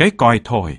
cái coi thôi.